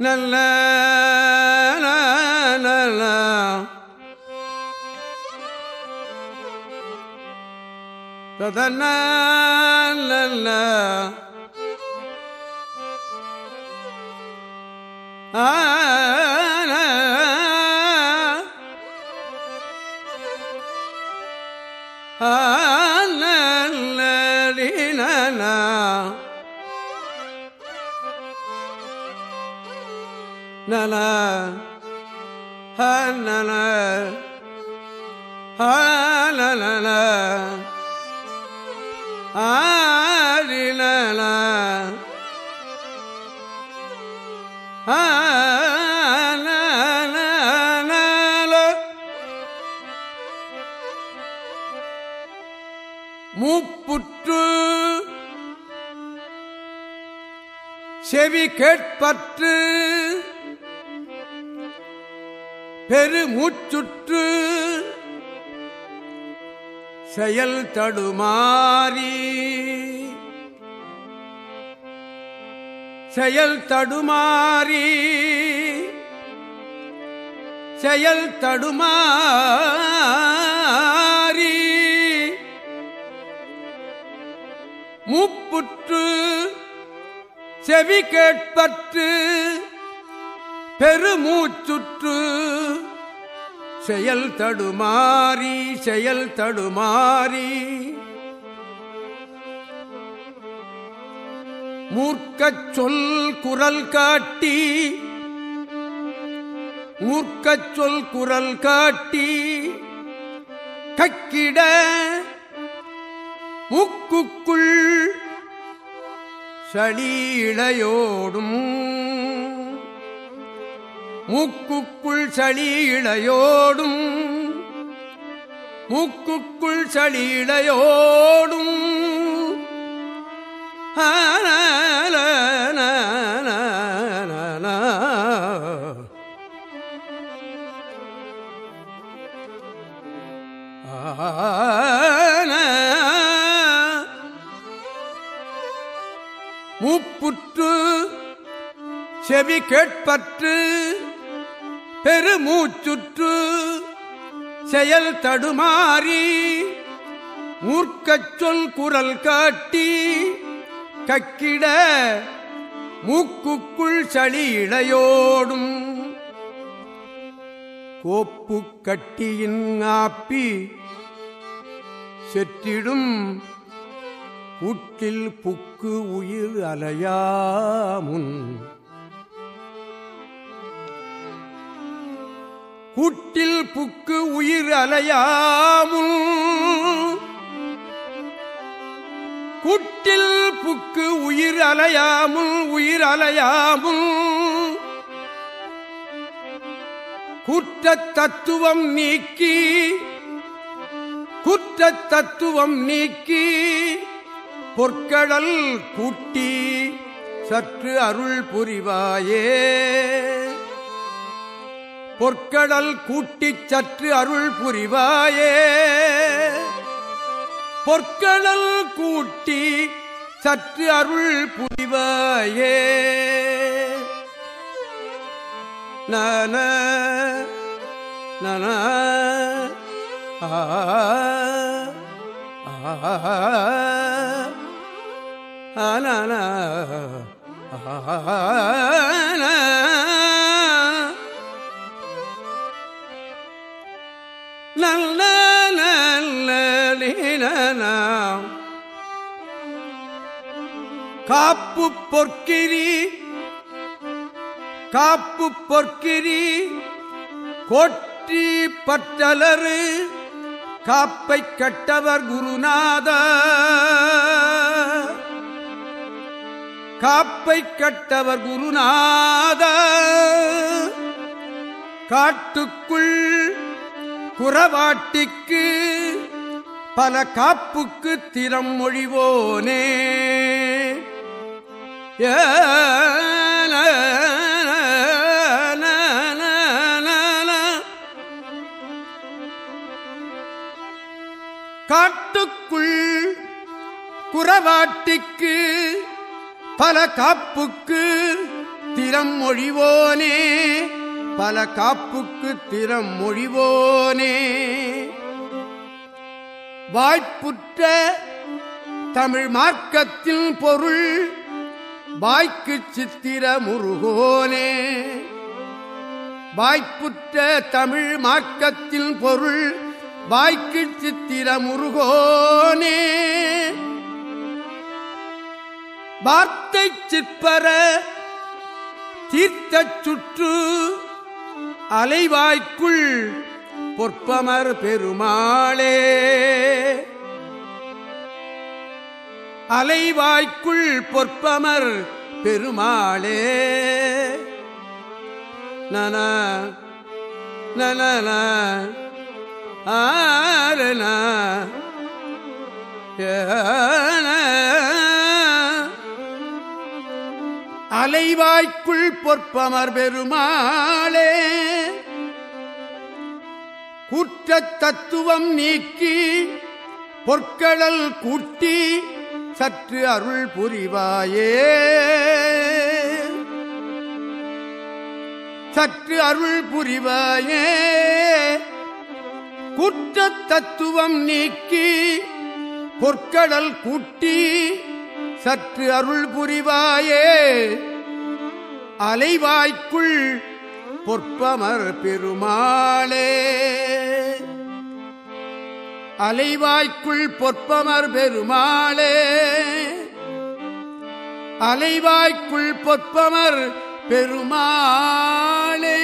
நல்ல நல்ல ஆ ஆ நல நல நல ஆரினல மூப்புற்று செவி கேட்பற்று பெருமூச்சுற்று செயல் தடுமாறி. செயல் தடுமாறி. செயல் தடுமாறி. முப்புற்று செவி கேட்பற்று பெருமூச்சுற்று செயல் தடுமாறி செயல் தடுமாறி. மூர்க்கச் சொல் குரல் காட்டி மூர்க்கச் சொல் குரல் காட்டி கக்கிட முக்குக்குள் சளீழையோடும் மூக்குக்குள் சளி இளையோடும் மூக்குக்குள் சளி இளையோடும் மூப்புற்று செவி கேட்பற்று பெருமூச்சுற்று செயல் தடுமாறி மூர்க்கச் சொல் குரல் காட்டி கக்கிட மூக்குக்குள் சளி இளையோடும் கோப்பு கட்டியின் ஆப்பி செற்றிடும் கூட்டில் புக்கு உயிர் அலையாமுன். புட்டில் புக்கு உயிர் அலையாமுல். குட்டில் புக்கு உயிர் அலையாமுல் உயிர் அலையாமுல். குற்ற தத்துவம் நீக்கி குற்ற தத்துவம் நீக்கி பொற்கடல் கூட்டி சற்று அருள் புரிவாயே. பொற்கடல் கூட்டிச் சற்று அருள் புரிவாயே பொற்கடல் கூட்டி சற்று அருள் புரிவாயே நன நன ஆ ஆன நல்ல காப்பு பொற்கிரி காப்பு பொற்கிரி கோட்டி பற்றலரு காப்பை கட்டவர் குருநாத காப்பை கட்டவர் குருநாத காட்டுக்குள் குறவாட்டிக்கு பல காப்புக்கு திறம் மொழிவோனே. ஏன காட்டுக்குள் குறவாட்டிக்கு பல காப்புக்கு திறம் மொழிவோனே. பல காப்புக்கு திறம் மொழிவோனே. வாய்ப்புற்ற தமிழ் மார்க்கத்தில் பொருள் வாய்க்கு சித்திர முருகோனே. வாய்ப்புற்ற தமிழ் மார்க்கத்தில் பொருள் வாய்க்கு சித்திர முருகோனே. வார்த்தை சிற்பர தீர்த்த சுற்று அலைவாய்க்குள் பொற்பமர் பெருமாளே. அலைவாய்க்குள் பொற்பமர் பெருமாளே. நன நன ஆரண அலைவாய்க்குள் பொற்பமர் பெருமாளே. குற்ற தத்துவம் நீக்கி பொற்களல் கூட்டி சற்று அருள் புரிவாயே. சற்று அருள் புரிவாயே. குற்ற தத்துவம் நீக்கி பொற்கடல் கூட்டி சற்று அருள் புரிவாயே. அலைவாய்க்குள் பொற்பமர் பெருமாளே. அலைவாய்க்குள் பொற்பமர் பெருமாளே. அலைவாய்க்குள் பொற்பமர் பெருமாளே.